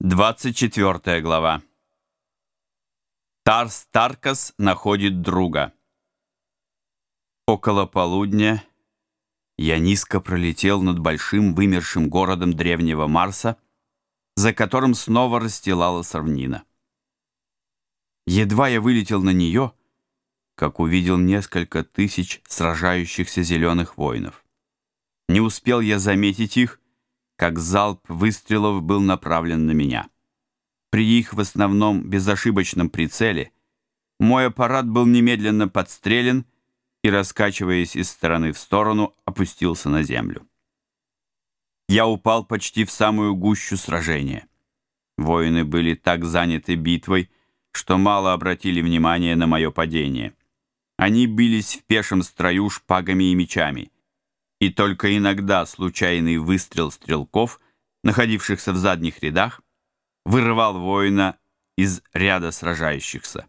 24 глава. Тарс Таркас находит друга. Около полудня я низко пролетел над большим вымершим городом древнего Марса, за которым снова расстилалась равнина. Едва я вылетел на нее, как увидел несколько тысяч сражающихся зеленых воинов. Не успел я заметить их, как залп выстрелов был направлен на меня. При их в основном безошибочном прицеле мой аппарат был немедленно подстрелен и, раскачиваясь из стороны в сторону, опустился на землю. Я упал почти в самую гущу сражения. Воины были так заняты битвой, что мало обратили внимания на мое падение. Они бились в пешем строю шпагами и мечами — и только иногда случайный выстрел стрелков, находившихся в задних рядах, вырывал воина из ряда сражающихся.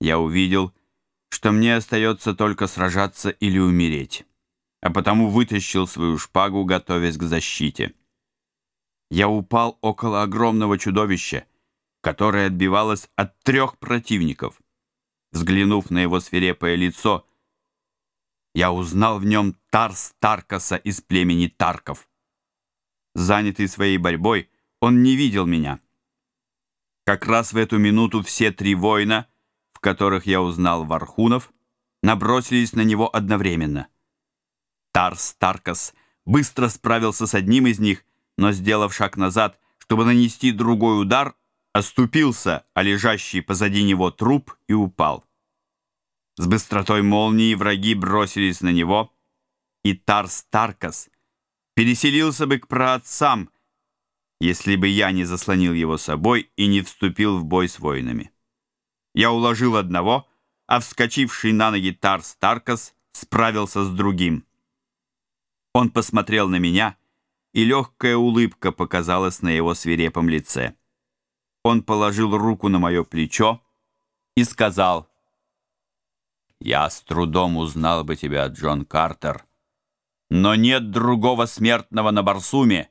Я увидел, что мне остается только сражаться или умереть, а потому вытащил свою шпагу, готовясь к защите. Я упал около огромного чудовища, которое отбивалось от трех противников. Взглянув на его свирепое лицо — я узнал в нем Тарс Таркаса из племени Тарков. Занятый своей борьбой, он не видел меня. Как раз в эту минуту все три воина, в которых я узнал Вархунов, набросились на него одновременно. Тарс Таркас быстро справился с одним из них, но, сделав шаг назад, чтобы нанести другой удар, оступился, а лежащий позади него труп и упал. С быстротой молнии враги бросились на него, и Тарс Таркас переселился бы к праотцам, если бы я не заслонил его собой и не вступил в бой с воинами. Я уложил одного, а вскочивший на ноги Тарс Таркас справился с другим. Он посмотрел на меня, и легкая улыбка показалась на его свирепом лице. Он положил руку на мое плечо и сказал — я с трудом узнал бы тебя, Джон Картер. Но нет другого смертного на Барсуме,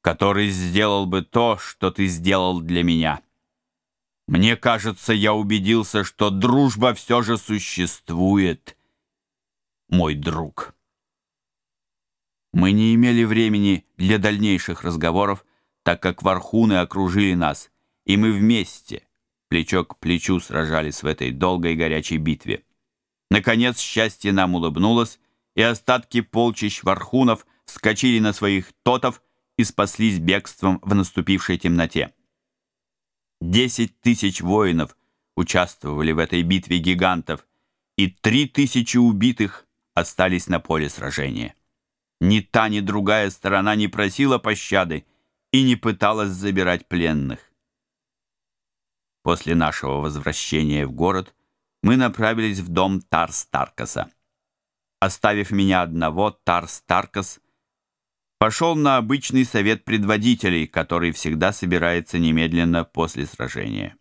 который сделал бы то, что ты сделал для меня. Мне кажется, я убедился, что дружба все же существует, мой друг. Мы не имели времени для дальнейших разговоров, так как вархуны окружили нас, и мы вместе, плечо к плечу, сражались в Наконец счастье нам улыбнулось, и остатки полчищ вархунов вскочили на своих тотов и спаслись бегством в наступившей темноте. Десять тысяч воинов участвовали в этой битве гигантов, и три тысячи убитых остались на поле сражения. Ни та, ни другая сторона не просила пощады и не пыталась забирать пленных. После нашего возвращения в город – мы направились в дом Тарстаркаса. Оставив меня одного, Тарстаркас пошел на обычный совет предводителей, который всегда собирается немедленно после сражения.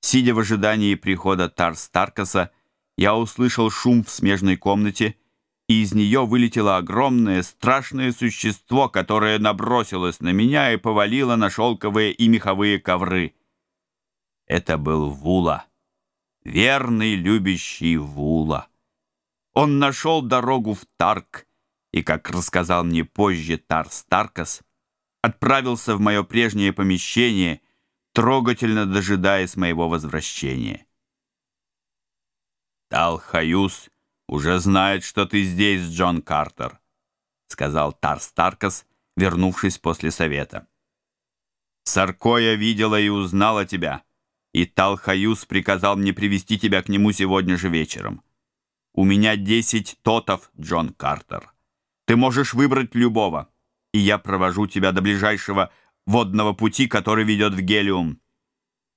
Сидя в ожидании прихода Тарстаркаса, я услышал шум в смежной комнате, и из нее вылетело огромное страшное существо, которое набросилось на меня и повалило на шелковые и меховые ковры. Это был Вула верный любящий Вула. Он нашел дорогу в Тарк, и, как рассказал мне позже Тар Старкас, отправился в мое прежнее помещение, трогательно дожидаясь моего возвращения. «Талхаюс уже знает, что ты здесь, Джон Картер», сказал Тар Старкас, вернувшись после совета. «Саркоя видела и узнала тебя» и Талхаюс приказал мне привести тебя к нему сегодня же вечером. У меня десять тотов, Джон Картер. Ты можешь выбрать любого, и я провожу тебя до ближайшего водного пути, который ведет в Гелиум.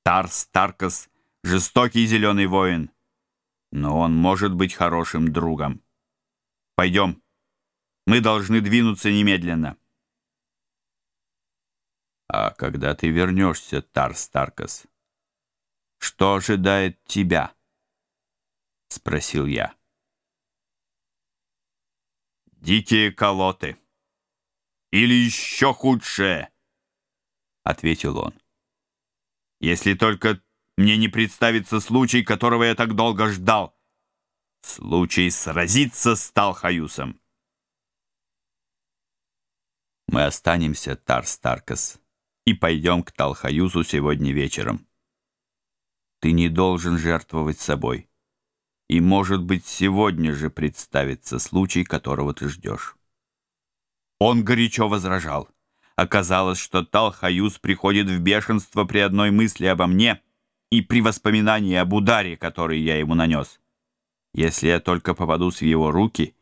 Тарс Таркас — жестокий зеленый воин, но он может быть хорошим другом. Пойдем. Мы должны двинуться немедленно. А когда ты вернешься, Тарс Таркас? — «Что ожидает тебя?» — спросил я. «Дикие колоты. Или еще худшее!» — ответил он. «Если только мне не представится случай, которого я так долго ждал. Случай сразиться с Талхаюсом. Мы останемся, Тар и пойдем к Талхаюсу сегодня вечером. Ты не должен жертвовать собой. И, может быть, сегодня же представится случай, которого ты ждешь. Он горячо возражал. Оказалось, что Талхаюс приходит в бешенство при одной мысли обо мне и при воспоминании об ударе, который я ему нанес. Если я только попадусь в его руки,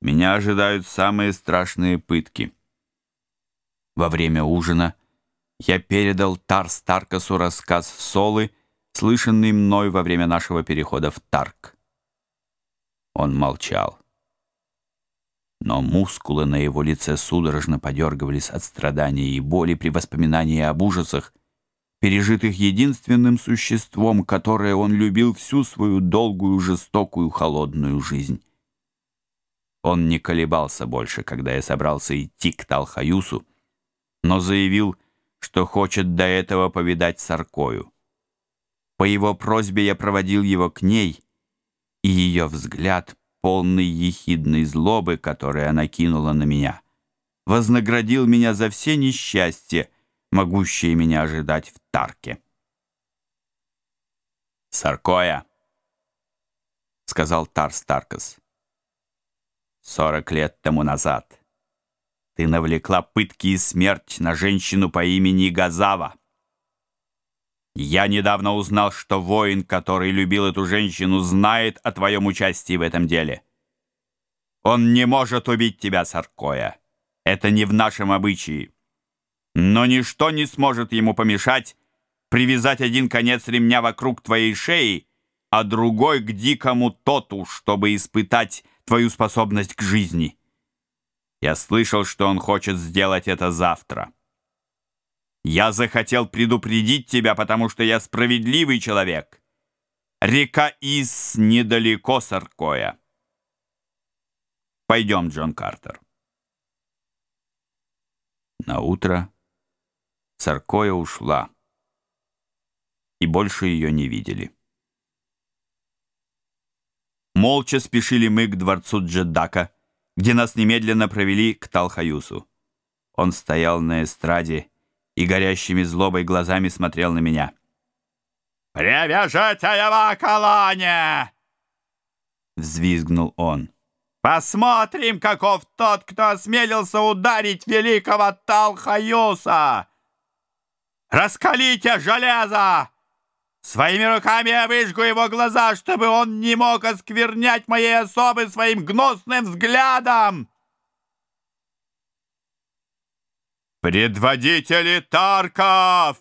меня ожидают самые страшные пытки. Во время ужина я передал Тар Старкасу рассказ Солы слышанный мной во время нашего перехода в Тарк. Он молчал. Но мускулы на его лице судорожно подергивались от страдания и боли при воспоминании об ужасах, пережитых единственным существом, которое он любил всю свою долгую, жестокую, холодную жизнь. Он не колебался больше, когда я собрался идти к Талхаюсу, но заявил, что хочет до этого повидать Саркою. По его просьбе я проводил его к ней, и ее взгляд, полный ехидной злобы, которую она кинула на меня, вознаградил меня за все несчастья, могущие меня ожидать в Тарке. «Саркоя!» — сказал Тарс Таркас. «Сорок лет тому назад ты навлекла пытки и смерть на женщину по имени Газава. Я недавно узнал, что воин, который любил эту женщину, знает о твоем участии в этом деле. Он не может убить тебя, Саркоя. Это не в нашем обычае. Но ничто не сможет ему помешать привязать один конец ремня вокруг твоей шеи, а другой к дикому тоту, чтобы испытать твою способность к жизни. Я слышал, что он хочет сделать это завтра. Я захотел предупредить тебя, потому что я справедливый человек. Река Ис недалеко Саркоя. Пойдем, Джон Картер. На утро Саркоя ушла, и больше ее не видели. Молча спешили мы к дворцу Джеддака, где нас немедленно провели к Талхаюсу. Он стоял на эстраде и горящими злобой глазами смотрел на меня. «Привяжите его к колонне!» Взвизгнул он. «Посмотрим, каков тот, кто осмелился ударить великого Талхаюса! Раскалите железо! Своими руками я выжгу его глаза, чтобы он не мог осквернять моей особы своим гнусным взглядом!» Предводители Тарков!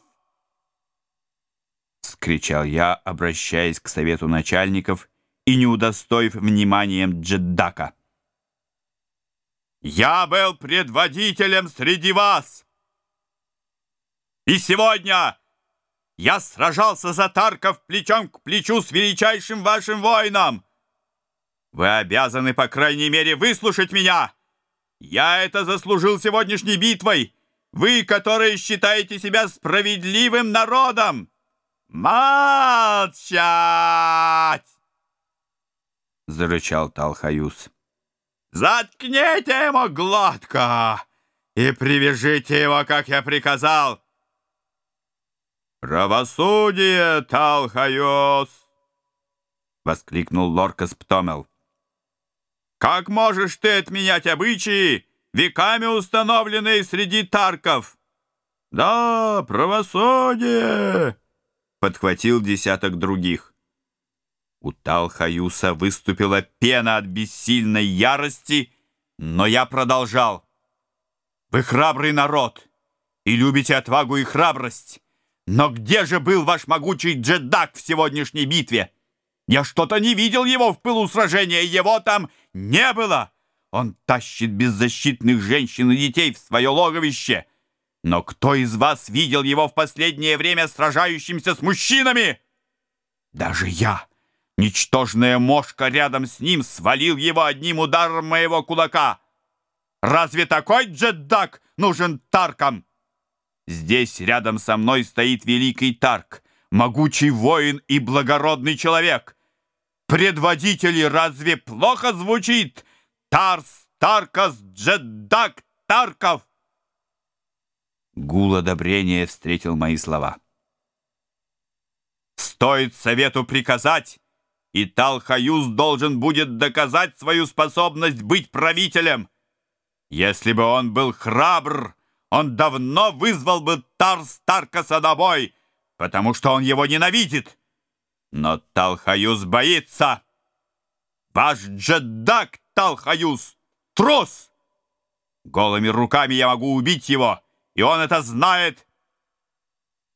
– скричал я, обращаясь к совету начальников и не удостоив вниманием Джеддака. «Я был предводителем среди вас, и сегодня я сражался за Тарков плечом к плечу с величайшим вашим воином. Вы обязаны, по крайней мере, выслушать меня. Я это заслужил сегодняшней битвой». Вы, которые считаете себя справедливым народом, молчать! Зарычал Талхаюз. Заткните ему глотка и привяжите его, как я приказал. Правосудие, Талхаюз! Воскликнул Лоркас Птомел. Как можешь ты отменять обычаи, веками установленные среди тарков. Да, правосудие! Подхватил десяток других. У Талхаюса выступила пена от бессильной ярости, но я продолжал. Вы храбрый народ и любите отвагу и храбрость. Но где же был ваш могучий джедак в сегодняшней битве? Я что-то не видел его в пылу сражения, его там не было. Он тащит беззащитных женщин и детей в свое логовище. Но кто из вас видел его в последнее время сражающимся с мужчинами? Даже я, ничтожная мошка рядом с ним, свалил его одним ударом моего кулака. Разве такой джеддак нужен Таркам? Здесь рядом со мной стоит великий Тарк, могучий воин и благородный человек. Предводитель, разве плохо звучит? Тарс Таркас جدک Тарков. Гул одобрения встретил мои слова. Стоит совету приказать, и Талхаюз должен будет доказать свою способность быть правителем. Если бы он был храбр, он давно вызвал бы Тарс Таркаса на бой, потому что он его ненавидит. Но Талхаюз боится. Ваш джедак отталкаюсь, трус! Голыми руками я могу убить его, и он это знает,